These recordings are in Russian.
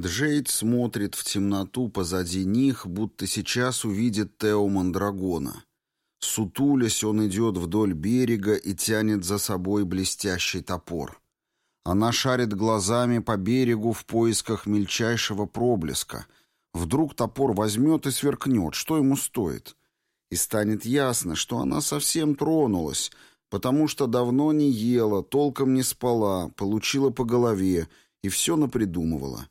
Джейд смотрит в темноту позади них, будто сейчас увидит Тео Мандрагона. Сутулясь, он идет вдоль берега и тянет за собой блестящий топор. Она шарит глазами по берегу в поисках мельчайшего проблеска. Вдруг топор возьмет и сверкнет, что ему стоит. И станет ясно, что она совсем тронулась, потому что давно не ела, толком не спала, получила по голове и все напридумывала.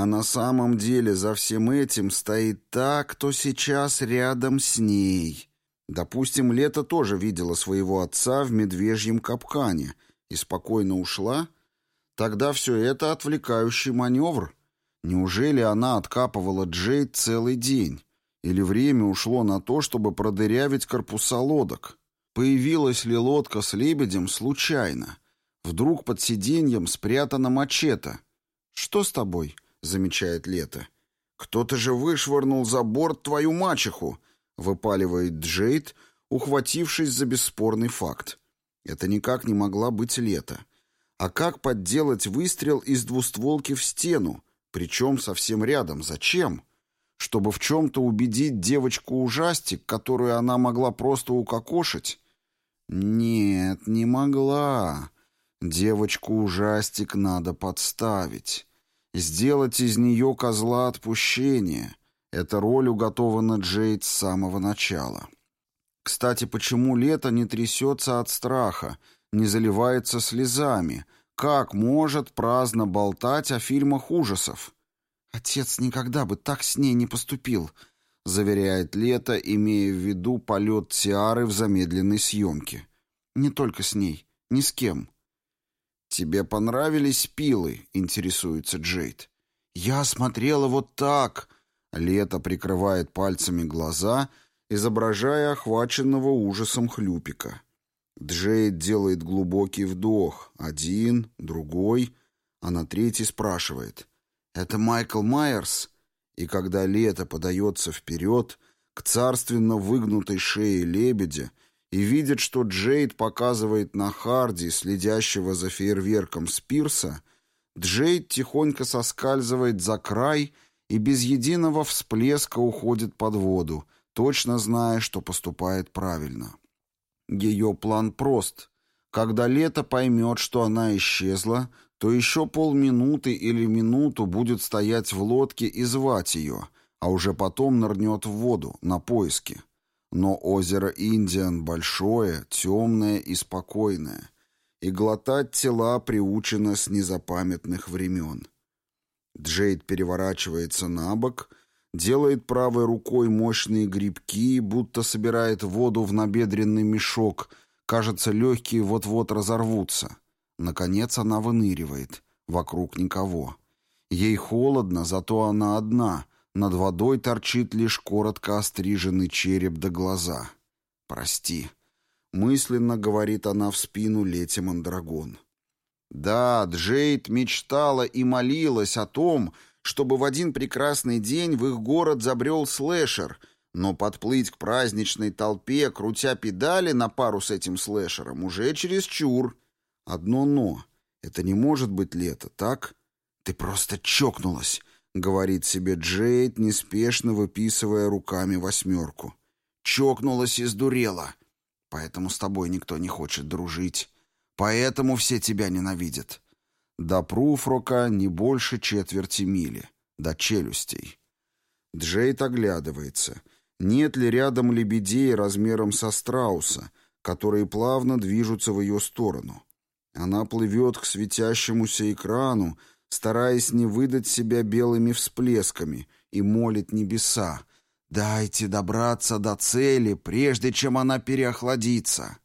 А на самом деле за всем этим стоит та, кто сейчас рядом с ней. Допустим, Лето тоже видела своего отца в медвежьем капкане и спокойно ушла. Тогда все это отвлекающий маневр. Неужели она откапывала Джейд целый день? Или время ушло на то, чтобы продырявить корпуса лодок? Появилась ли лодка с лебедем случайно? Вдруг под сиденьем спрятана мачете. «Что с тобой?» — замечает Лето. «Кто-то же вышвырнул за борт твою мачеху!» — выпаливает Джейд, ухватившись за бесспорный факт. Это никак не могла быть Лето. А как подделать выстрел из двустволки в стену? Причем совсем рядом. Зачем? Чтобы в чем-то убедить девочку-ужастик, которую она могла просто укокошить? Нет, не могла. Девочку-ужастик надо подставить. Сделать из нее козла отпущения. Эта роль уготована Джейд с самого начала. Кстати, почему лето не трясется от страха, не заливается слезами? Как может праздно болтать о фильмах ужасов? «Отец никогда бы так с ней не поступил», — заверяет Лето, имея в виду полет Тиары в замедленной съемке. «Не только с ней, ни с кем». «Тебе понравились пилы?» — интересуется Джейд. «Я смотрела вот так!» Лето прикрывает пальцами глаза, изображая охваченного ужасом хлюпика. Джейд делает глубокий вдох. Один, другой, а на третий спрашивает. «Это Майкл Майерс?» И когда лето подается вперед, к царственно выгнутой шее лебедя, и видит, что Джейд показывает на Харди, следящего за фейерверком Спирса, Джейд тихонько соскальзывает за край и без единого всплеска уходит под воду, точно зная, что поступает правильно. Ее план прост. Когда лето поймет, что она исчезла, то еще полминуты или минуту будет стоять в лодке и звать ее, а уже потом нырнет в воду, на поиски. Но озеро Индиан большое, темное и спокойное, и глотать тела приучено с незапамятных времен. Джейд переворачивается на бок, делает правой рукой мощные грибки, будто собирает воду в набедренный мешок, кажется, легкие вот-вот разорвутся — Наконец она выныривает. Вокруг никого. Ей холодно, зато она одна. Над водой торчит лишь коротко остриженный череп до глаза. «Прости», — мысленно говорит она в спину Лете Мандрагон. Да, Джейд мечтала и молилась о том, чтобы в один прекрасный день в их город забрел слэшер, но подплыть к праздничной толпе, крутя педали на пару с этим слэшером, уже чересчур. Одно «но». Это не может быть лето, так? Ты просто чокнулась, говорит себе Джейд, неспешно выписывая руками восьмерку. Чокнулась и сдурела. Поэтому с тобой никто не хочет дружить. Поэтому все тебя ненавидят. До Пруфрока не больше четверти мили. До челюстей. Джейд оглядывается. Нет ли рядом лебедей размером со страуса, которые плавно движутся в ее сторону? Она плывет к светящемуся экрану, стараясь не выдать себя белыми всплесками, и молит небеса. «Дайте добраться до цели, прежде чем она переохладится».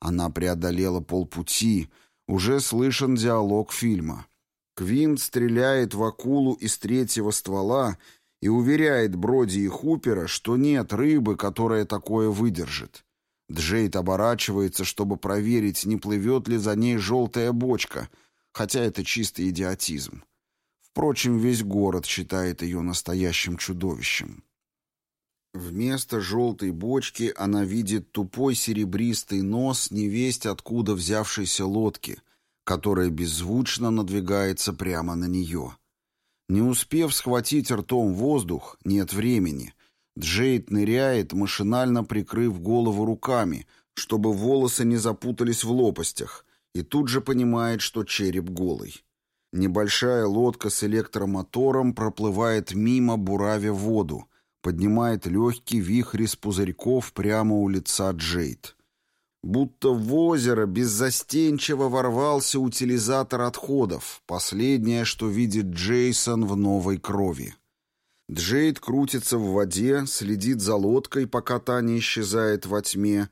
Она преодолела полпути, уже слышен диалог фильма. Квинт стреляет в акулу из третьего ствола и уверяет Броди и Хупера, что нет рыбы, которая такое выдержит. Джейд оборачивается, чтобы проверить, не плывет ли за ней желтая бочка, хотя это чистый идиотизм. Впрочем, весь город считает ее настоящим чудовищем. Вместо желтой бочки она видит тупой серебристый нос невесть откуда взявшейся лодки, которая беззвучно надвигается прямо на нее. Не успев схватить ртом воздух, нет времени. Джейд ныряет, машинально прикрыв голову руками, чтобы волосы не запутались в лопастях, и тут же понимает, что череп голый. Небольшая лодка с электромотором проплывает мимо, буравя воду, поднимает легкий вихрь из пузырьков прямо у лица Джейд. Будто в озеро беззастенчиво ворвался утилизатор отходов, последнее, что видит Джейсон в новой крови. Джейд крутится в воде, следит за лодкой, пока та не исчезает во тьме,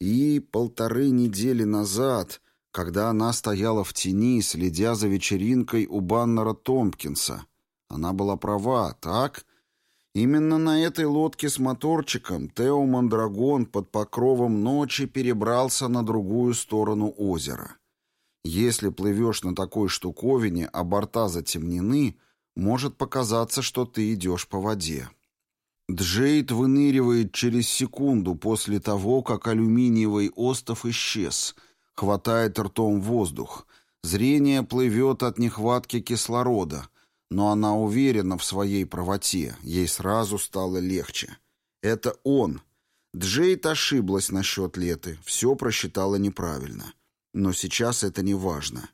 и полторы недели назад когда она стояла в тени, следя за вечеринкой у Баннера Томпкинса. Она была права, так? Именно на этой лодке с моторчиком Тео Мандрагон под покровом ночи перебрался на другую сторону озера. Если плывешь на такой штуковине, а борта затемнены, может показаться, что ты идешь по воде. Джейд выныривает через секунду после того, как алюминиевый остов исчез — Хватает ртом воздух. Зрение плывет от нехватки кислорода, но она уверена в своей правоте, ей сразу стало легче. Это он. Джейд ошиблась насчет Леты, все просчитала неправильно. Но сейчас это не важно.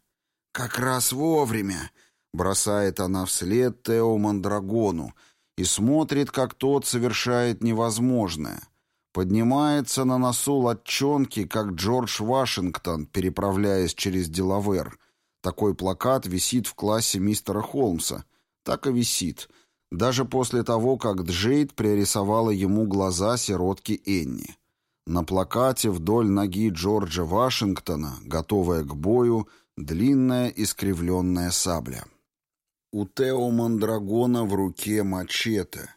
«Как раз вовремя!» — бросает она вслед Тео Мандрагону и смотрит, как тот совершает невозможное — Поднимается на носу латчонки, как Джордж Вашингтон, переправляясь через Делавер. Такой плакат висит в классе мистера Холмса. Так и висит. Даже после того, как Джейд пририсовала ему глаза сиротки Энни. На плакате вдоль ноги Джорджа Вашингтона, готовая к бою, длинная искривленная сабля. У Тео Мандрагона в руке мачете.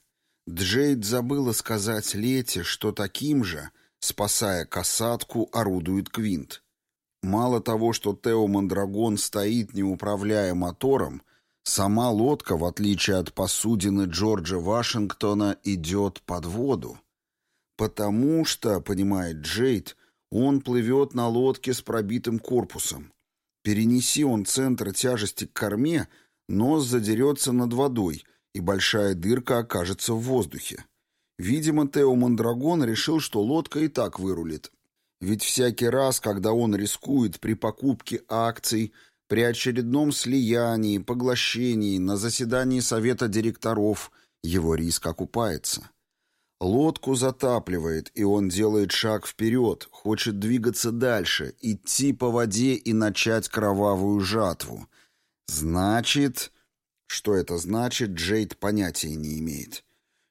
Джейд забыла сказать Лете, что таким же, спасая касатку, орудует Квинт. Мало того, что Тео Мандрагон стоит, не управляя мотором, сама лодка, в отличие от посудины Джорджа Вашингтона, идет под воду. Потому что, понимает Джейд, он плывет на лодке с пробитым корпусом. Перенеси он центр тяжести к корме, нос задерется над водой — и большая дырка окажется в воздухе. Видимо, Тео Мандрагон решил, что лодка и так вырулит. Ведь всякий раз, когда он рискует при покупке акций, при очередном слиянии, поглощении, на заседании совета директоров, его риск окупается. Лодку затапливает, и он делает шаг вперед, хочет двигаться дальше, идти по воде и начать кровавую жатву. Значит... Что это значит, Джейд понятия не имеет.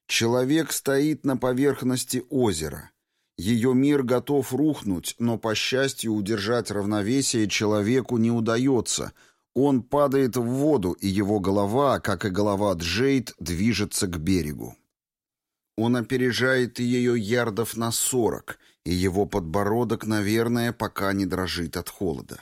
Человек стоит на поверхности озера. Ее мир готов рухнуть, но, по счастью, удержать равновесие человеку не удается. Он падает в воду, и его голова, как и голова Джейд, движется к берегу. Он опережает ее ярдов на сорок, и его подбородок, наверное, пока не дрожит от холода.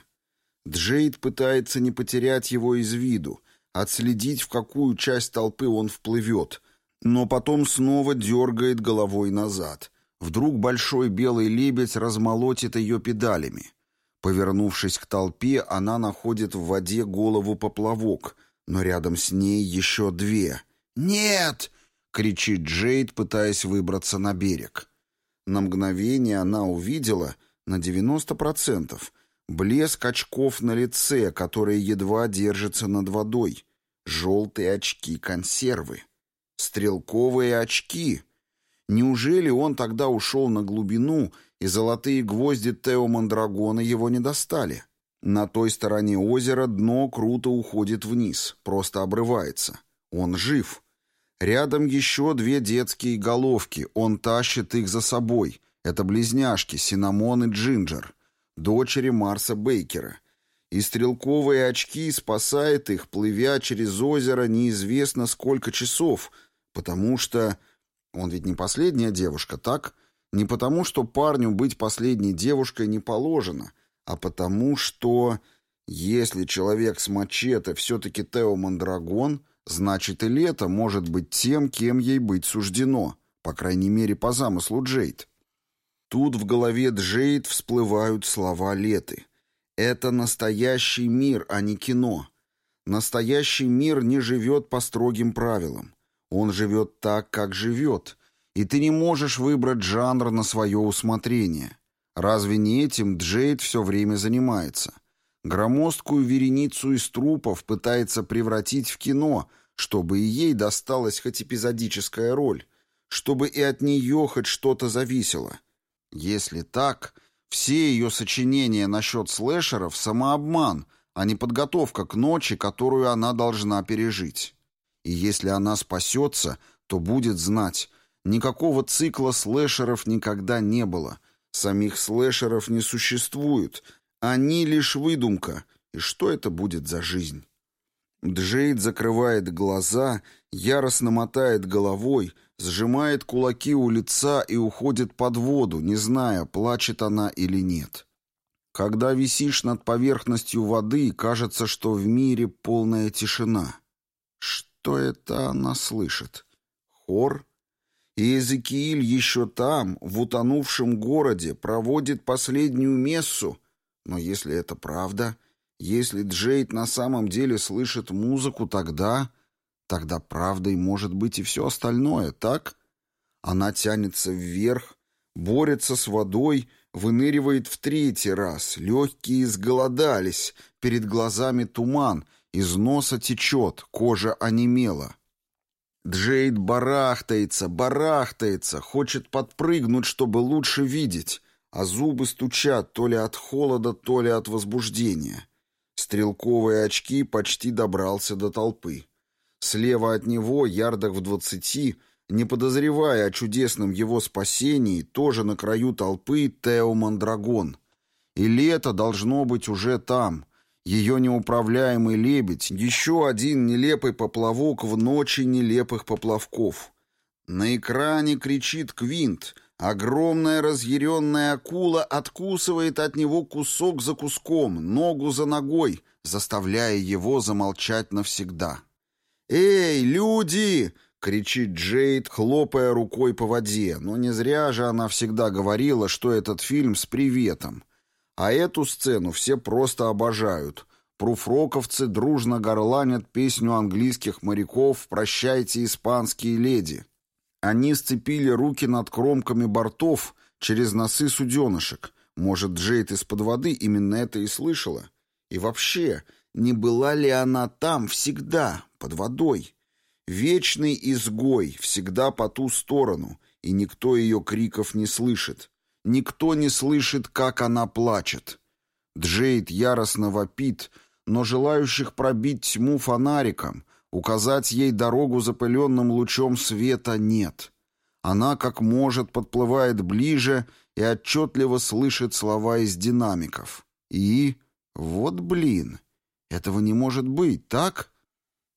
Джейд пытается не потерять его из виду, отследить, в какую часть толпы он вплывет, но потом снова дергает головой назад. Вдруг большой белый лебедь размолотит ее педалями. Повернувшись к толпе, она находит в воде голову поплавок, но рядом с ней еще две. «Нет!» — кричит Джейд, пытаясь выбраться на берег. На мгновение она увидела, на 90%, блеск очков на лице, которые едва держатся над водой, Желтые очки-консервы. Стрелковые очки. Неужели он тогда ушел на глубину, и золотые гвозди Тео Мандрагона его не достали? На той стороне озера дно круто уходит вниз, просто обрывается. Он жив. Рядом еще две детские головки, он тащит их за собой. Это близняшки, Синамон и Джинджер, дочери Марса Бейкера и стрелковые очки спасает их, плывя через озеро неизвестно сколько часов, потому что... Он ведь не последняя девушка, так? Не потому, что парню быть последней девушкой не положено, а потому что... Если человек с мачете все-таки Тео Мандрагон, значит и Лето может быть тем, кем ей быть суждено, по крайней мере, по замыслу Джейд. Тут в голове Джейд всплывают слова Леты — это настоящий мир, а не кино. Настоящий мир не живет по строгим правилам. Он живет так, как живет, и ты не можешь выбрать жанр на свое усмотрение. Разве не этим Джейд все время занимается? Громоздкую вереницу из трупов пытается превратить в кино, чтобы и ей досталась хоть эпизодическая роль, чтобы и от нее хоть что-то зависело. Если так, все ее сочинения насчет слэшеров — самообман, а не подготовка к ночи, которую она должна пережить. И если она спасется, то будет знать, никакого цикла слэшеров никогда не было — Самих слэшеров не существует. Они лишь выдумка. И что это будет за жизнь? Джейд закрывает глаза, яростно мотает головой, сжимает кулаки у лица и уходит под воду, не зная, плачет она или нет. Когда висишь над поверхностью воды, кажется, что в мире полная тишина. Что это она слышит? Хор? И Иезекииль еще там, в утонувшем городе, проводит последнюю мессу. Но если это правда, если Джейд на самом деле слышит музыку, тогда... Тогда правдой может быть и все остальное, так? Она тянется вверх, борется с водой, выныривает в третий раз. Легкие изголодались, перед глазами туман, из носа течет, кожа онемела. Джейд барахтается, барахтается, хочет подпрыгнуть, чтобы лучше видеть, а зубы стучат то ли от холода, то ли от возбуждения. Стрелковые очки почти добрался до толпы. Слева от него, ярдах в двадцати, не подозревая о чудесном его спасении, тоже на краю толпы Тео Мандрагон. И лето должно быть уже там — ее неуправляемый лебедь — еще один нелепый поплавок в ночи нелепых поплавков. На экране кричит Квинт. Огромная разъяренная акула откусывает от него кусок за куском, ногу за ногой, заставляя его замолчать навсегда. «Эй, люди!» — кричит Джейд, хлопая рукой по воде, но не зря же она всегда говорила, что этот фильм с приветом — а эту сцену все просто обожают. Пруфроковцы дружно горланят песню английских моряков «Прощайте, испанские леди». Они сцепили руки над кромками бортов через носы суденышек. Может, Джейд из-под воды именно это и слышала? И вообще, не была ли она там всегда, под водой? Вечный изгой, всегда по ту сторону, и никто ее криков не слышит. Никто не слышит, как она плачет. Джейд яростно вопит, но желающих пробить тьму фонариком, указать ей дорогу запыленным лучом света нет. Она, как может, подплывает ближе и отчетливо слышит слова из динамиков. И... вот блин, этого не может быть, так?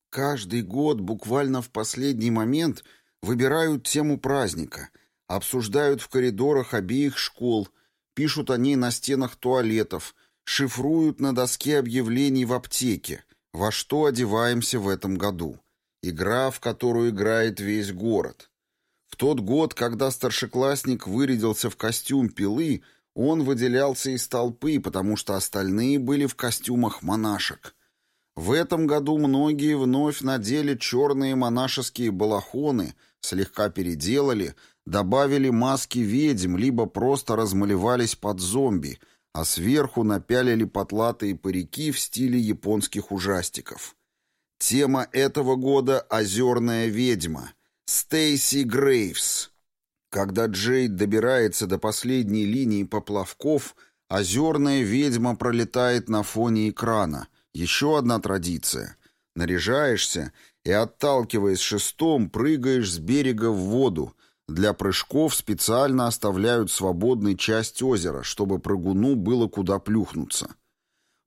Каждый год, буквально в последний момент, выбирают тему праздника — Обсуждают в коридорах обеих школ, пишут о ней на стенах туалетов, шифруют на доске объявлений в аптеке, во что одеваемся в этом году. Игра, в которую играет весь город. В тот год, когда старшеклассник вырядился в костюм пилы, он выделялся из толпы, потому что остальные были в костюмах монашек. В этом году многие вновь надели черные монашеские балахоны, слегка переделали, добавили маски ведьм, либо просто размалевались под зомби, а сверху напялили потлатые парики в стиле японских ужастиков. Тема этого года — «Озерная ведьма». Стейси Грейвс. Когда Джейд добирается до последней линии поплавков, озерная ведьма пролетает на фоне экрана. Еще одна традиция. Наряжаешься и, отталкиваясь шестом, прыгаешь с берега в воду, для прыжков специально оставляют свободной часть озера, чтобы прыгуну было куда плюхнуться.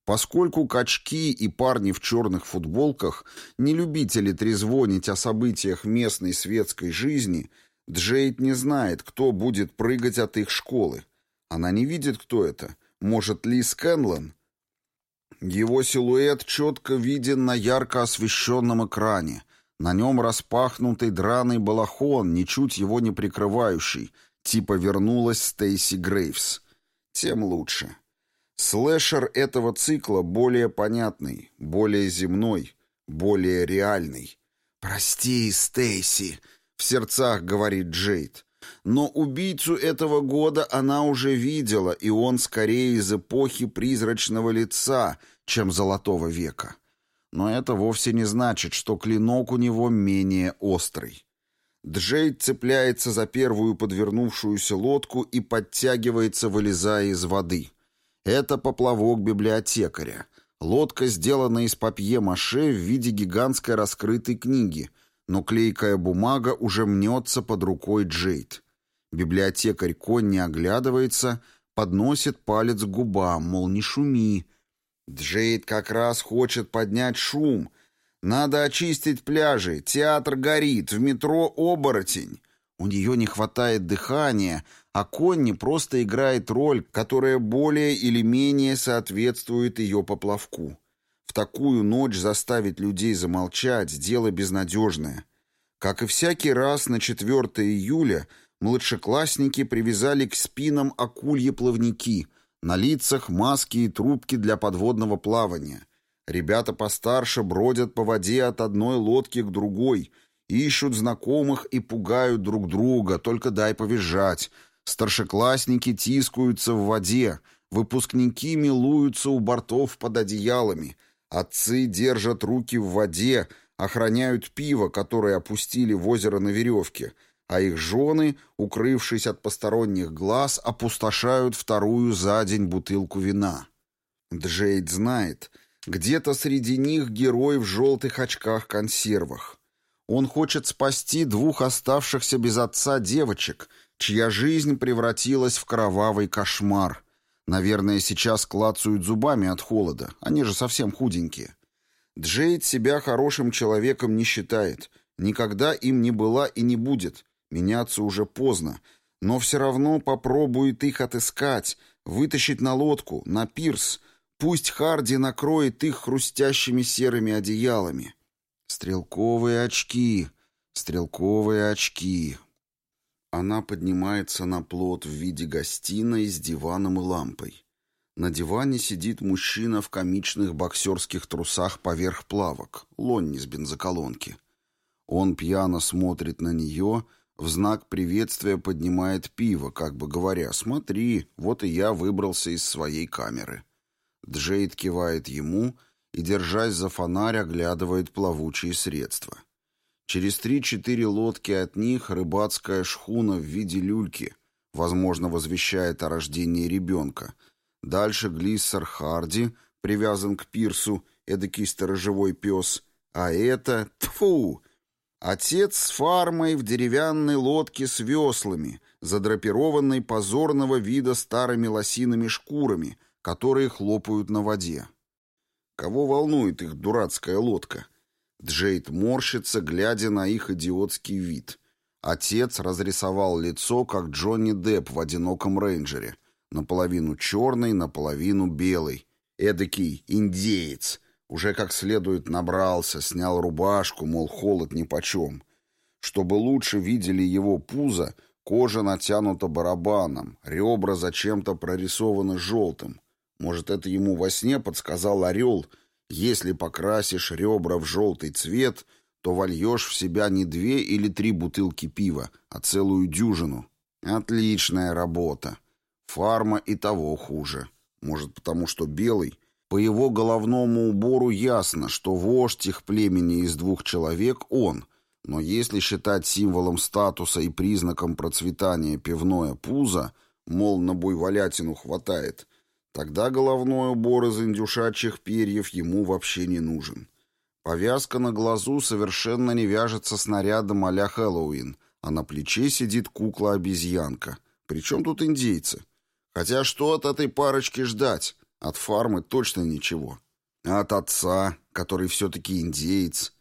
Поскольку качки и парни в черных футболках не любители трезвонить о событиях местной светской жизни, Джейд не знает, кто будет прыгать от их школы. Она не видит, кто это. Может, Ли Скэнлон? Его силуэт четко виден на ярко освещенном экране, на нем распахнутый драный балахон, ничуть его не прикрывающий, типа вернулась Стейси Грейвс. Тем лучше. Слэшер этого цикла более понятный, более земной, более реальный. «Прости, Стейси», — в сердцах говорит Джейд. Но убийцу этого года она уже видела, и он скорее из эпохи призрачного лица, чем золотого века. Но это вовсе не значит, что клинок у него менее острый. Джейд цепляется за первую подвернувшуюся лодку и подтягивается, вылезая из воды. Это поплавок библиотекаря. Лодка сделана из папье-маше в виде гигантской раскрытой книги, но клейкая бумага уже мнется под рукой Джейд. Библиотекарь конь не оглядывается, подносит палец к губам, мол, не шуми. Джейд как раз хочет поднять шум. Надо очистить пляжи, театр горит, в метро оборотень. У нее не хватает дыхания, а Конни просто играет роль, которая более или менее соответствует ее поплавку. В такую ночь заставить людей замолчать – дело безнадежное. Как и всякий раз на 4 июля младшеклассники привязали к спинам акульи плавники, на лицах маски и трубки для подводного плавания. Ребята постарше бродят по воде от одной лодки к другой, ищут знакомых и пугают друг друга, только дай повизжать. Старшеклассники тискаются в воде, выпускники милуются у бортов под одеялами, отцы держат руки в воде, охраняют пиво, которое опустили в озеро на веревке — а их жены, укрывшись от посторонних глаз, опустошают вторую за день бутылку вина. Джейд знает, где-то среди них герой в желтых очках-консервах. Он хочет спасти двух оставшихся без отца девочек, чья жизнь превратилась в кровавый кошмар. Наверное, сейчас клацают зубами от холода, они же совсем худенькие. Джейд себя хорошим человеком не считает, никогда им не была и не будет, Меняться уже поздно, но все равно попробует их отыскать, вытащить на лодку, на пирс. Пусть Харди накроет их хрустящими серыми одеялами. Стрелковые очки, стрелковые очки. Она поднимается на плот в виде гостиной с диваном и лампой. На диване сидит мужчина в комичных боксерских трусах поверх плавок, лонни с бензоколонки. Он пьяно смотрит на нее в знак приветствия поднимает пиво, как бы говоря, «Смотри, вот и я выбрался из своей камеры». Джейд кивает ему и, держась за фонарь, оглядывает плавучие средства. Через три-четыре лодки от них рыбацкая шхуна в виде люльки, возможно, возвещает о рождении ребенка. Дальше глиссер Харди, привязан к пирсу, эдакий сторожевой пес, а это, тфу, Отец с фармой в деревянной лодке с веслами, задрапированной позорного вида старыми лосиными шкурами, которые хлопают на воде. Кого волнует их дурацкая лодка? Джейд морщится, глядя на их идиотский вид. Отец разрисовал лицо, как Джонни Депп в «Одиноком рейнджере». Наполовину черный, наполовину белый. Эдакий индеец, уже как следует набрался, снял рубашку, мол, холод нипочем. Чтобы лучше видели его пузо, кожа натянута барабаном, ребра зачем-то прорисованы желтым. Может, это ему во сне подсказал орел, если покрасишь ребра в желтый цвет, то вольешь в себя не две или три бутылки пива, а целую дюжину. Отличная работа. Фарма и того хуже. Может, потому что белый, по его головному убору ясно, что вождь их племени из двух человек он, но если считать символом статуса и признаком процветания пивное пузо, мол, на буйволятину хватает, тогда головной убор из индюшачьих перьев ему вообще не нужен. Повязка на глазу совершенно не вяжется с нарядом а-ля Хэллоуин, а на плече сидит кукла-обезьянка. Причем тут индейцы? Хотя что от этой парочки ждать? От фармы точно ничего. А от отца, который все-таки индеец.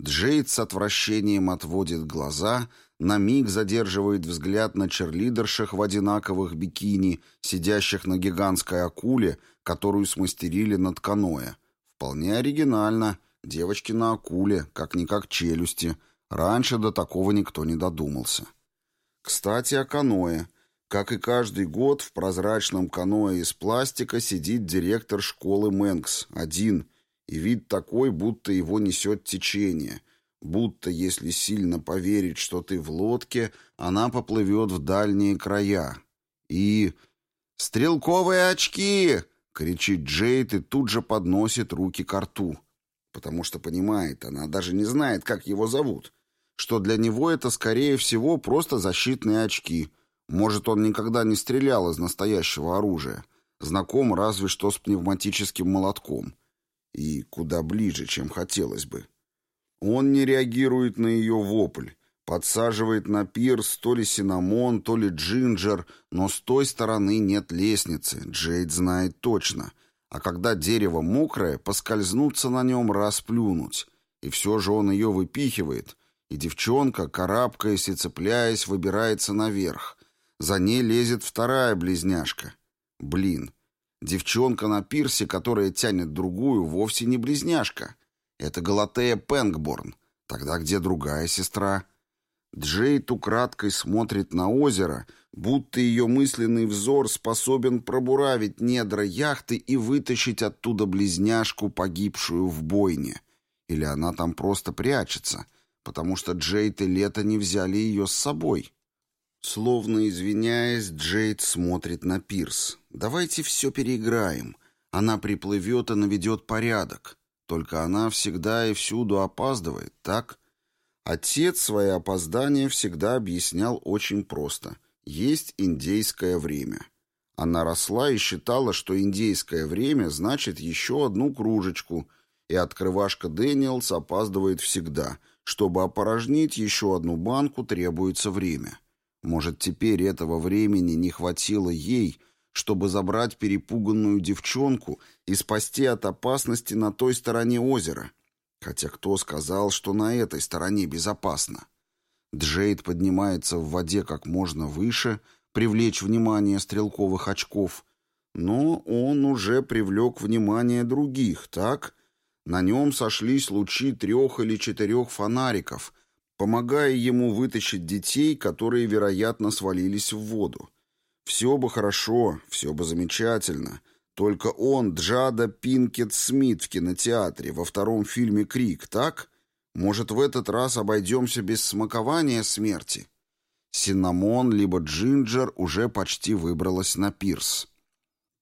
Джейд с отвращением отводит глаза, на миг задерживает взгляд на черлидерших в одинаковых бикини, сидящих на гигантской акуле, которую смастерили над каноэ. Вполне оригинально. Девочки на акуле, как-никак челюсти. Раньше до такого никто не додумался. Кстати, о каноэ. Как и каждый год, в прозрачном каноэ из пластика сидит директор школы Мэнкс, один, и вид такой, будто его несет течение, будто, если сильно поверить, что ты в лодке, она поплывет в дальние края. И... «Стрелковые очки!» — кричит Джейд и тут же подносит руки к рту. Потому что понимает, она даже не знает, как его зовут, что для него это, скорее всего, просто защитные очки. Может, он никогда не стрелял из настоящего оружия, знаком разве что с пневматическим молотком. И куда ближе, чем хотелось бы. Он не реагирует на ее вопль, подсаживает на пирс то ли синамон, то ли джинджер, но с той стороны нет лестницы, Джейд знает точно. А когда дерево мокрое, поскользнуться на нем расплюнуть. И все же он ее выпихивает — и девчонка, карабкаясь и цепляясь, выбирается наверх. За ней лезет вторая близняшка. Блин, девчонка на пирсе, которая тянет другую, вовсе не близняшка. Это Галатея Пенгборн. Тогда где другая сестра? Джейд украдкой смотрит на озеро, будто ее мысленный взор способен пробуравить недра яхты и вытащить оттуда близняшку, погибшую в бойне. Или она там просто прячется — потому что Джейд и Лето не взяли ее с собой. Словно извиняясь, Джейд смотрит на пирс. «Давайте все переиграем. Она приплывет и наведет порядок. Только она всегда и всюду опаздывает, так?» Отец свои опоздания всегда объяснял очень просто. Есть индейское время. Она росла и считала, что индейское время значит еще одну кружечку, и открывашка Дэниелс опаздывает всегда — чтобы опорожнить еще одну банку, требуется время. Может, теперь этого времени не хватило ей, чтобы забрать перепуганную девчонку и спасти от опасности на той стороне озера. Хотя кто сказал, что на этой стороне безопасно? Джейд поднимается в воде как можно выше, привлечь внимание стрелковых очков, но он уже привлек внимание других, так? На нем сошлись лучи трех или четырех фонариков, помогая ему вытащить детей, которые, вероятно, свалились в воду. Все бы хорошо, все бы замечательно. Только он, Джада Пинкет Смит в кинотеатре во втором фильме «Крик», так? Может, в этот раз обойдемся без смакования смерти? Синнамон либо Джинджер уже почти выбралась на пирс.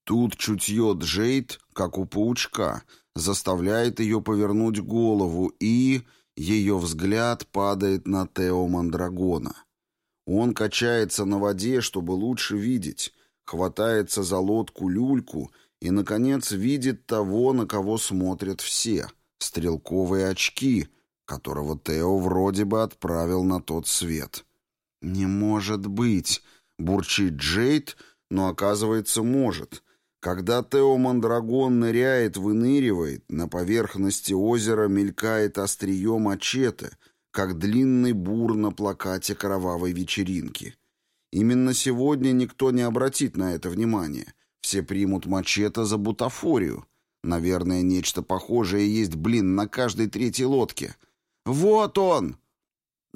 Тут чутье Джейд, как у паучка — заставляет ее повернуть голову, и ее взгляд падает на Тео Мандрагона. Он качается на воде, чтобы лучше видеть, хватается за лодку-люльку и, наконец, видит того, на кого смотрят все — стрелковые очки, которого Тео вроде бы отправил на тот свет. «Не может быть!» — бурчит Джейд, но, оказывается, может — когда Тео Мандрагон ныряет, выныривает, на поверхности озера мелькает острие мачете, как длинный бур на плакате кровавой вечеринки. Именно сегодня никто не обратит на это внимание. Все примут мачете за бутафорию. Наверное, нечто похожее есть, блин, на каждой третьей лодке. «Вот он!»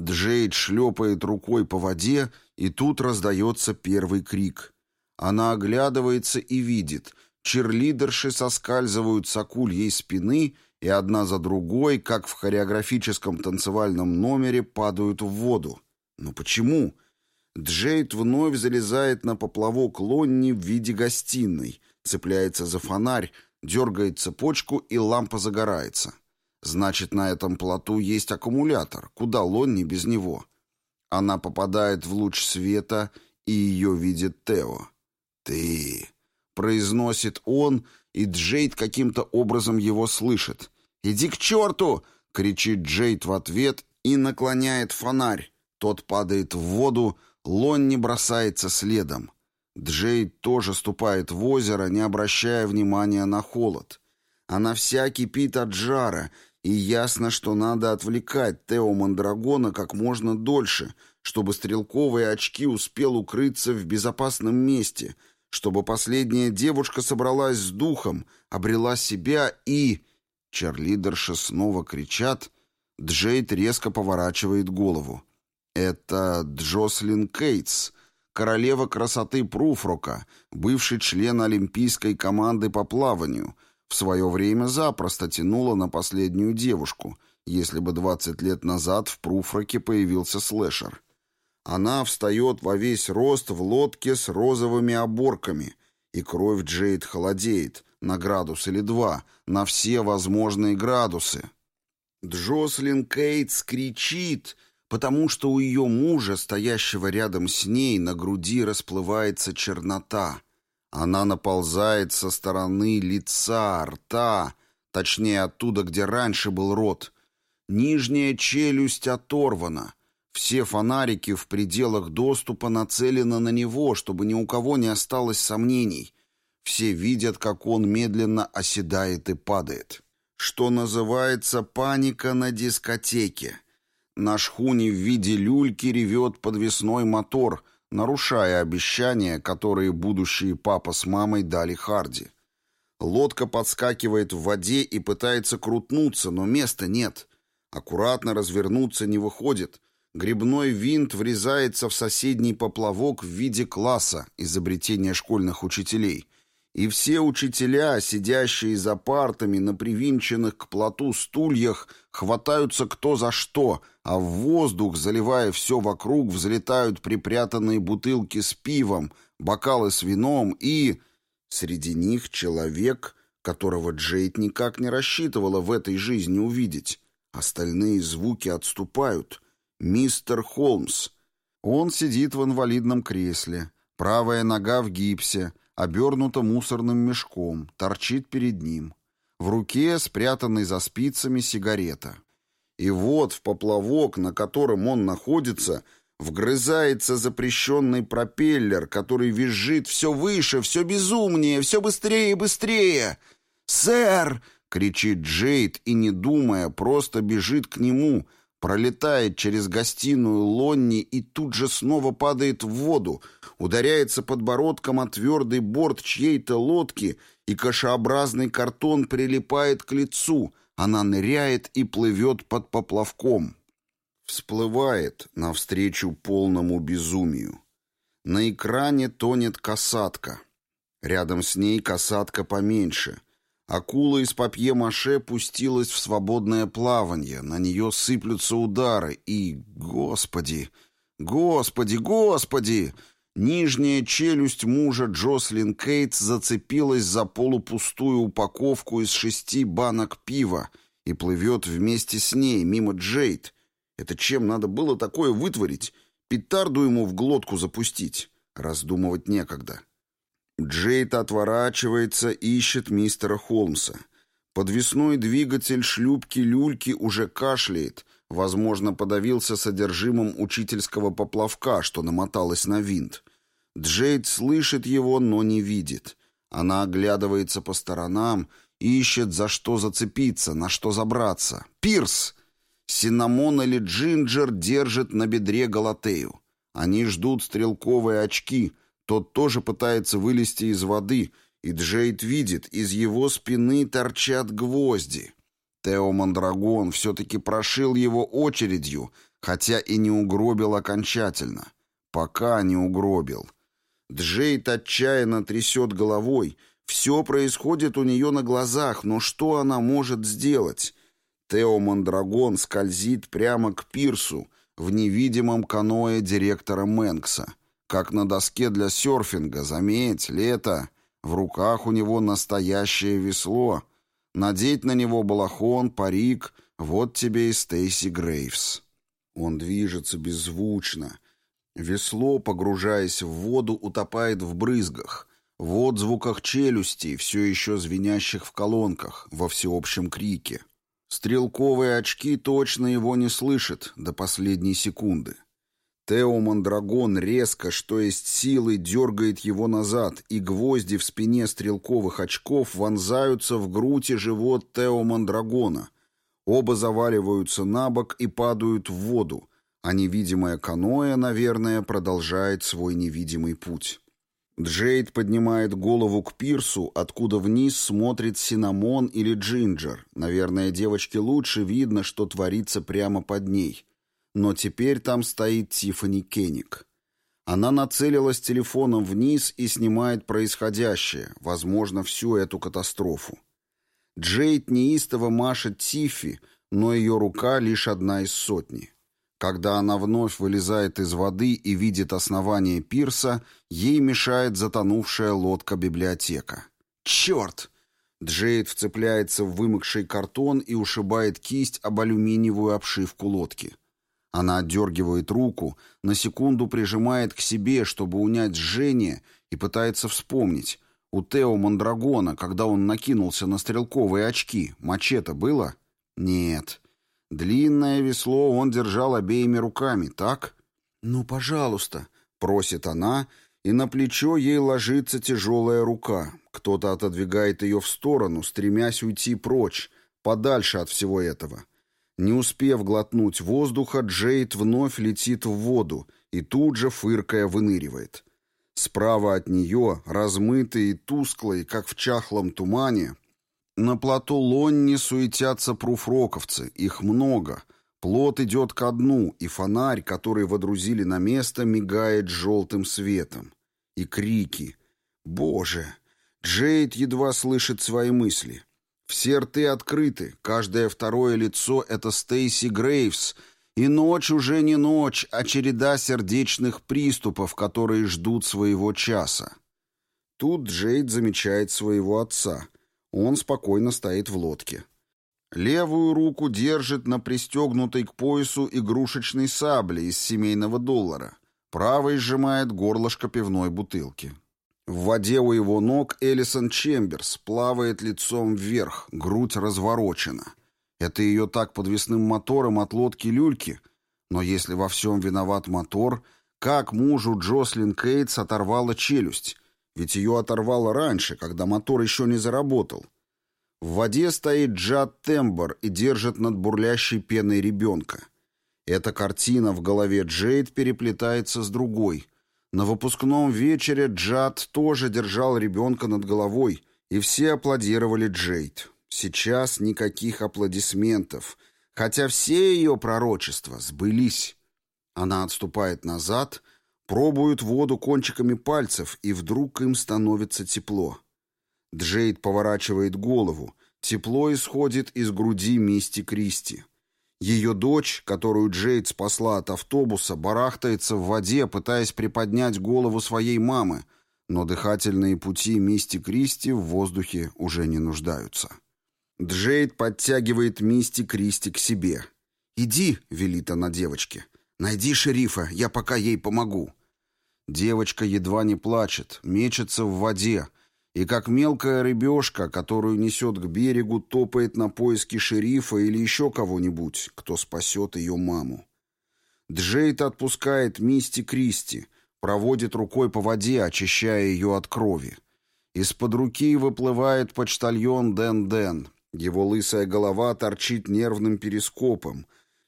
Джейд шлепает рукой по воде, и тут раздается первый крик — она оглядывается и видит. Черлидерши соскальзывают с акульей спины и одна за другой, как в хореографическом танцевальном номере, падают в воду. Но почему? Джейд вновь залезает на поплавок Лонни в виде гостиной, цепляется за фонарь, дергает цепочку, и лампа загорается. Значит, на этом плоту есть аккумулятор. Куда Лонни без него? Она попадает в луч света, и ее видит Тео. «Ты...» — произносит он, и Джейд каким-то образом его слышит. «Иди к черту!» — кричит Джейд в ответ и наклоняет фонарь. Тот падает в воду, Лонни бросается следом. Джейд тоже ступает в озеро, не обращая внимания на холод. Она вся кипит от жара, и ясно, что надо отвлекать Тео Мандрагона как можно дольше, чтобы стрелковые очки успел укрыться в безопасном месте — чтобы последняя девушка собралась с духом, обрела себя и... Черлидерши снова кричат. Джейд резко поворачивает голову. Это Джослин Кейтс, королева красоты Пруфрока, бывший член олимпийской команды по плаванию, в свое время запросто тянула на последнюю девушку, если бы 20 лет назад в Пруфроке появился слэшер. Она встает во весь рост в лодке с розовыми оборками, и кровь Джейд холодеет на градус или два, на все возможные градусы. Джослин Кейтс кричит, потому что у ее мужа, стоящего рядом с ней, на груди расплывается чернота. Она наползает со стороны лица, рта, точнее оттуда, где раньше был рот. Нижняя челюсть оторвана. Все фонарики в пределах доступа нацелены на него, чтобы ни у кого не осталось сомнений. Все видят, как он медленно оседает и падает. Что называется паника на дискотеке. На шхуне в виде люльки ревет подвесной мотор, нарушая обещания, которые будущие папа с мамой дали Харди. Лодка подскакивает в воде и пытается крутнуться, но места нет. Аккуратно развернуться не выходит. Грибной винт врезается в соседний поплавок в виде класса, изобретения школьных учителей. И все учителя, сидящие за партами на привинченных к плоту стульях, хватаются кто за что, а в воздух, заливая все вокруг, взлетают припрятанные бутылки с пивом, бокалы с вином и... Среди них человек, которого Джейд никак не рассчитывала в этой жизни увидеть. Остальные звуки отступают. Мистер Холмс. Он сидит в инвалидном кресле. Правая нога в гипсе, обернута мусорным мешком, торчит перед ним. В руке, спрятанной за спицами, сигарета. И вот в поплавок, на котором он находится, вгрызается запрещенный пропеллер, который визжит все выше, все безумнее, все быстрее и быстрее. «Сэр!» — кричит Джейд и, не думая, просто бежит к нему, пролетает через гостиную Лонни и тут же снова падает в воду, ударяется подбородком о твердый борт чьей-то лодки, и кашеобразный картон прилипает к лицу. Она ныряет и плывет под поплавком. Всплывает навстречу полному безумию. На экране тонет касатка. Рядом с ней касатка поменьше — Акула из папье-маше пустилась в свободное плавание, на нее сыплются удары, и... Господи! Господи! Господи! Нижняя челюсть мужа Джослин Кейтс зацепилась за полупустую упаковку из шести банок пива и плывет вместе с ней, мимо Джейд. Это чем надо было такое вытворить? Петарду ему в глотку запустить? Раздумывать некогда. Джейд отворачивается, ищет мистера Холмса. Подвесной двигатель шлюпки-люльки уже кашляет, возможно, подавился содержимым учительского поплавка, что намоталось на винт. Джейд слышит его, но не видит. Она оглядывается по сторонам, ищет, за что зацепиться, на что забраться. «Пирс!» Синамон или Джинджер держит на бедре Галатею. Они ждут стрелковые очки — тот тоже пытается вылезти из воды, и Джейд видит, из его спины торчат гвозди. Тео Мандрагон все-таки прошил его очередью, хотя и не угробил окончательно. Пока не угробил. Джейд отчаянно трясет головой. Все происходит у нее на глазах, но что она может сделать? Тео Мандрагон скользит прямо к пирсу в невидимом каное директора Мэнкса. Как на доске для серфинга, заметь, лето. В руках у него настоящее весло. Надеть на него балахон, парик, вот тебе и Стейси Грейвс. Он движется беззвучно. Весло, погружаясь в воду, утопает в брызгах, в отзвуках челюстей, все еще звенящих в колонках, во всеобщем крике. Стрелковые очки точно его не слышат до последней секунды. Тео Мандрагон резко, что есть силы, дергает его назад, и гвозди в спине стрелковых очков вонзаются в грудь и живот Тео Мандрагона. Оба заваливаются на бок и падают в воду, а невидимое каноэ, наверное, продолжает свой невидимый путь. Джейд поднимает голову к пирсу, откуда вниз смотрит Синамон или Джинджер. Наверное, девочке лучше видно, что творится прямо под ней — но теперь там стоит Тиффани Кенник. Она нацелилась телефоном вниз и снимает происходящее, возможно, всю эту катастрофу. Джейд неистово машет Тиффи, но ее рука лишь одна из сотни. Когда она вновь вылезает из воды и видит основание пирса, ей мешает затонувшая лодка-библиотека. «Черт!» Джейд вцепляется в вымокший картон и ушибает кисть об алюминиевую обшивку лодки. Она отдергивает руку, на секунду прижимает к себе, чтобы унять жжение, и пытается вспомнить. У Тео Мандрагона, когда он накинулся на стрелковые очки, мачете было? Нет. Длинное весло он держал обеими руками, так? «Ну, пожалуйста», — просит она, и на плечо ей ложится тяжелая рука. Кто-то отодвигает ее в сторону, стремясь уйти прочь, подальше от всего этого. Не успев глотнуть воздуха, Джейд вновь летит в воду и тут же, фыркая, выныривает. Справа от нее, размытый и тусклый, как в чахлом тумане, на плато Лонни суетятся пруфроковцы, их много. Плот идет ко дну, и фонарь, который водрузили на место, мигает желтым светом. И крики. «Боже!» Джейд едва слышит свои мысли. Все рты открыты, каждое второе лицо — это Стейси Грейвс, и ночь уже не ночь, а череда сердечных приступов, которые ждут своего часа. Тут Джейд замечает своего отца. Он спокойно стоит в лодке. Левую руку держит на пристегнутой к поясу игрушечной сабле из семейного доллара. Правой сжимает горлышко пивной бутылки. В воде у его ног Элисон Чемберс плавает лицом вверх, грудь разворочена. Это ее так подвесным мотором от лодки люльки. Но если во всем виноват мотор, как мужу Джослин Кейтс оторвала челюсть? Ведь ее оторвало раньше, когда мотор еще не заработал. В воде стоит Джад Тембор и держит над бурлящей пеной ребенка. Эта картина в голове Джейд переплетается с другой — на выпускном вечере Джад тоже держал ребенка над головой, и все аплодировали Джейд. Сейчас никаких аплодисментов, хотя все ее пророчества сбылись. Она отступает назад, пробует воду кончиками пальцев, и вдруг им становится тепло. Джейд поворачивает голову. Тепло исходит из груди Мисти Кристи. Ее дочь, которую Джейд спасла от автобуса, барахтается в воде, пытаясь приподнять голову своей мамы, но дыхательные пути Мисти Кристи в воздухе уже не нуждаются. Джейд подтягивает Мисти Кристи к себе. «Иди», — велит она девочке, — «найди шерифа, я пока ей помогу». Девочка едва не плачет, мечется в воде, и как мелкая рыбешка, которую несет к берегу, топает на поиски шерифа или еще кого-нибудь, кто спасет ее маму. Джейд отпускает Мисти Кристи, проводит рукой по воде, очищая ее от крови. Из-под руки выплывает почтальон Дэн Дэн. Его лысая голова торчит нервным перископом.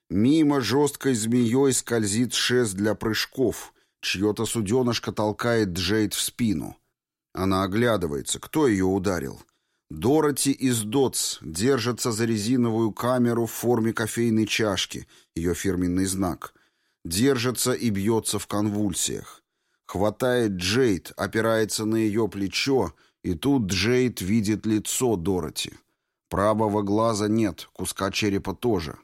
Мимо жесткой змеей скользит шест для прыжков. Чье-то суденышко толкает Джейд в спину. Она оглядывается. Кто ее ударил? Дороти из Дотс держится за резиновую камеру в форме кофейной чашки, ее фирменный знак. Держится и бьется в конвульсиях. Хватает Джейд, опирается на ее плечо, и тут Джейд видит лицо Дороти. Правого глаза нет, куска черепа тоже.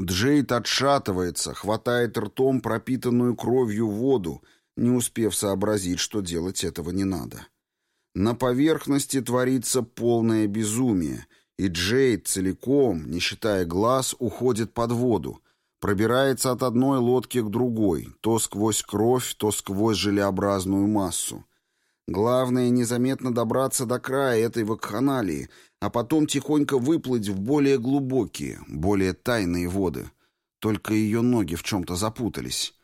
Джейд отшатывается, хватает ртом пропитанную кровью воду, не успев сообразить, что делать этого не надо. На поверхности творится полное безумие, и Джейд целиком, не считая глаз, уходит под воду, пробирается от одной лодки к другой, то сквозь кровь, то сквозь желеобразную массу. Главное незаметно добраться до края этой вакханалии, а потом тихонько выплыть в более глубокие, более тайные воды. Только ее ноги в чем-то запутались.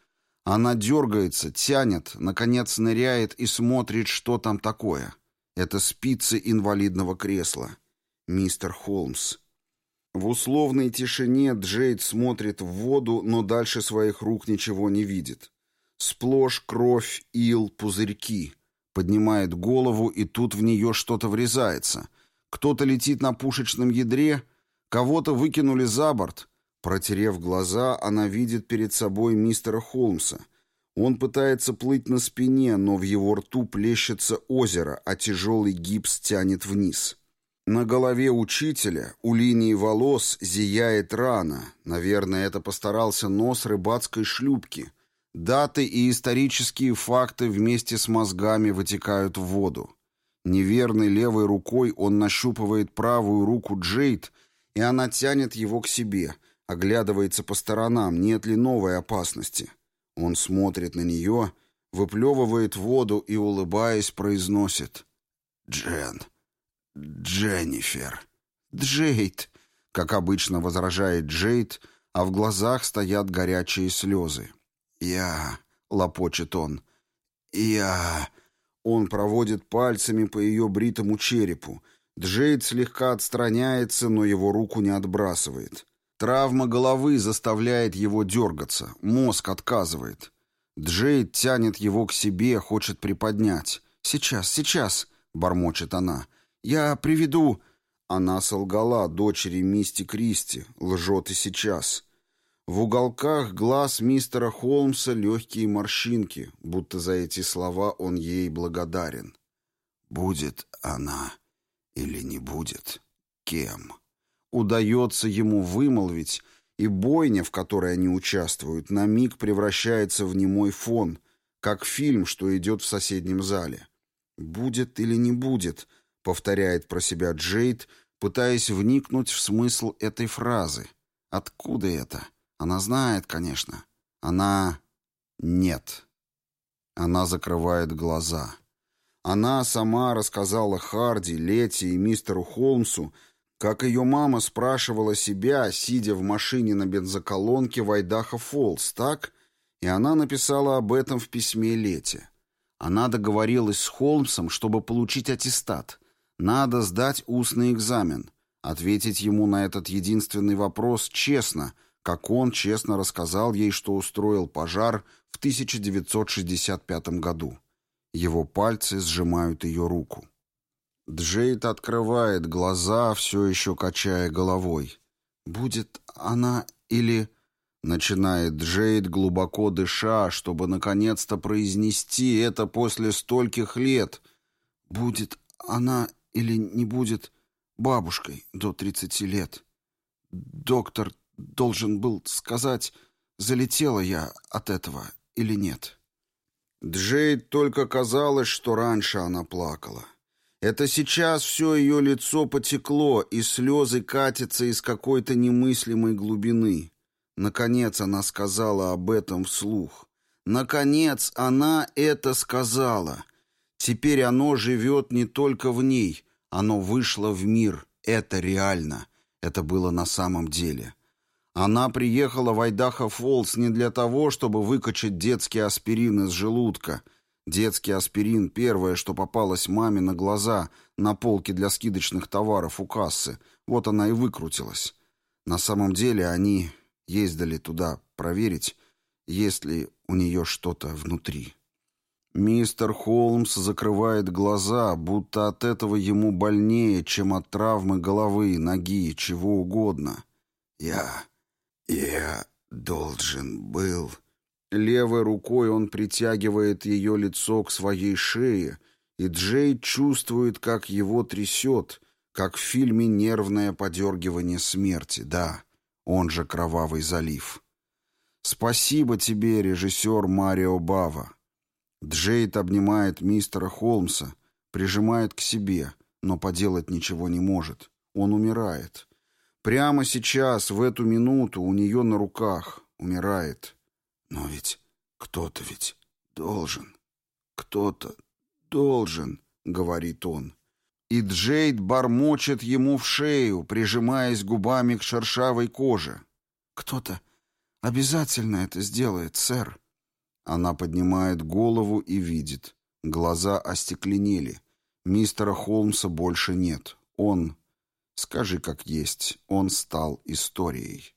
Она дергается, тянет, наконец ныряет и смотрит, что там такое. Это спицы инвалидного кресла. Мистер Холмс. В условной тишине Джейд смотрит в воду, но дальше своих рук ничего не видит. Сплошь кровь, ил, пузырьки. Поднимает голову, и тут в нее что-то врезается. Кто-то летит на пушечном ядре, кого-то выкинули за борт. Протерев глаза, она видит перед собой мистера Холмса. Он пытается плыть на спине, но в его рту плещется озеро, а тяжелый гипс тянет вниз. На голове учителя у линии волос зияет рана. Наверное, это постарался нос рыбацкой шлюпки. Даты и исторические факты вместе с мозгами вытекают в воду. Неверной левой рукой он нащупывает правую руку Джейд, и она тянет его к себе, оглядывается по сторонам, нет ли новой опасности. Он смотрит на нее, выплевывает воду и, улыбаясь, произносит «Джен». «Дженнифер». «Джейд», — как обычно возражает Джейд, а в глазах стоят горячие слезы. «Я...» — лопочет он. «Я...» Он проводит пальцами по ее бритому черепу. Джейд слегка отстраняется, но его руку не отбрасывает. Травма головы заставляет его дергаться, мозг отказывает. Джейд тянет его к себе, хочет приподнять. «Сейчас, сейчас», — бормочет она. «Я приведу...» Она солгала дочери Мисти Кристи, лжет и сейчас. В уголках глаз мистера Холмса легкие морщинки, будто за эти слова он ей благодарен. «Будет она или не будет? Кем?» Удается ему вымолвить, и бойня, в которой они участвуют, на миг превращается в немой фон, как фильм, что идет в соседнем зале. «Будет или не будет?» — повторяет про себя Джейд, пытаясь вникнуть в смысл этой фразы. Откуда это? Она знает, конечно. Она... нет. Она закрывает глаза. Она сама рассказала Харди, Лете и мистеру Холмсу, как ее мама спрашивала себя, сидя в машине на бензоколонке в Айдахо-Фоллс, так? И она написала об этом в письме Лете. Она договорилась с Холмсом, чтобы получить аттестат. Надо сдать устный экзамен, ответить ему на этот единственный вопрос честно, как он честно рассказал ей, что устроил пожар в 1965 году. Его пальцы сжимают ее руку. Джейд открывает глаза, все еще качая головой. «Будет она или...» Начинает Джейд, глубоко дыша, чтобы наконец-то произнести это после стольких лет. «Будет она или не будет бабушкой до 30 лет. Доктор должен был сказать, залетела я от этого или нет. Джейд только казалось, что раньше она плакала. Это сейчас все ее лицо потекло, и слезы катятся из какой-то немыслимой глубины. Наконец она сказала об этом вслух. Наконец она это сказала. Теперь оно живет не только в ней, оно вышло в мир. Это реально. Это было на самом деле. Она приехала в Айдахо-Фоллс не для того, чтобы выкачать детский аспирин из желудка. Детский аспирин — первое, что попалось маме на глаза на полке для скидочных товаров у кассы. Вот она и выкрутилась. На самом деле они ездили туда проверить, есть ли у нее что-то внутри. Мистер Холмс закрывает глаза, будто от этого ему больнее, чем от травмы головы, ноги, чего угодно. «Я... я должен был...» Левой рукой он притягивает ее лицо к своей шее, и Джей чувствует, как его трясет, как в фильме «Нервное подергивание смерти», да, он же «Кровавый залив». «Спасибо тебе, режиссер Марио Бава». Джейд обнимает мистера Холмса, прижимает к себе, но поделать ничего не может. Он умирает. Прямо сейчас, в эту минуту, у нее на руках умирает. Но ведь кто-то ведь должен. Кто-то должен, говорит он. И Джейд бормочет ему в шею, прижимаясь губами к шершавой коже. Кто-то обязательно это сделает, сэр. Она поднимает голову и видит. Глаза остекленели. Мистера Холмса больше нет. Он... Скажи, как есть. Он стал историей.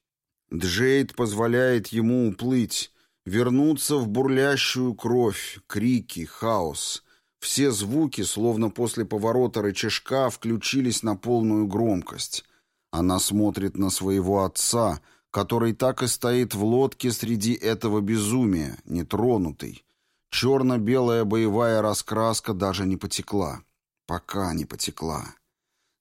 Джейд позволяет ему уплыть, вернуться в бурлящую кровь, крики, хаос. Все звуки, словно после поворота рычажка, включились на полную громкость. Она смотрит на своего отца, который так и стоит в лодке среди этого безумия, нетронутый. Черно-белая боевая раскраска даже не потекла. Пока не потекла.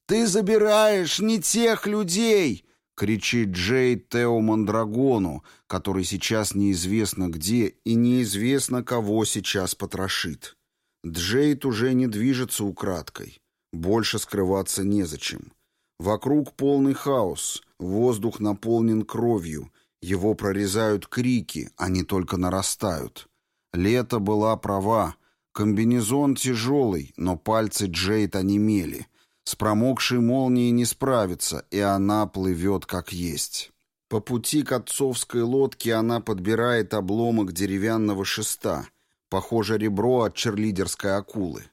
«Ты забираешь не тех людей!» — кричит Джей Тео Мандрагону, который сейчас неизвестно где и неизвестно кого сейчас потрошит. Джейд уже не движется украдкой. Больше скрываться незачем. Вокруг полный хаос, воздух наполнен кровью, его прорезают крики, они только нарастают. Лето была права. Комбинезон тяжелый, но пальцы Джейд онемели. С промокшей молнией не справится, и она плывет как есть. По пути к отцовской лодке она подбирает обломок деревянного шеста, похоже ребро от черлидерской акулы.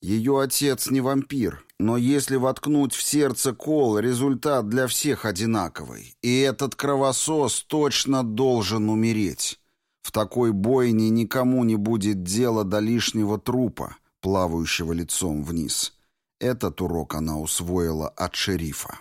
Ее отец не вампир, но если воткнуть в сердце кол, результат для всех одинаковый. И этот кровосос точно должен умереть. В такой бойне никому не будет дела до лишнего трупа, плавающего лицом вниз. Этот урок она усвоила от шерифа.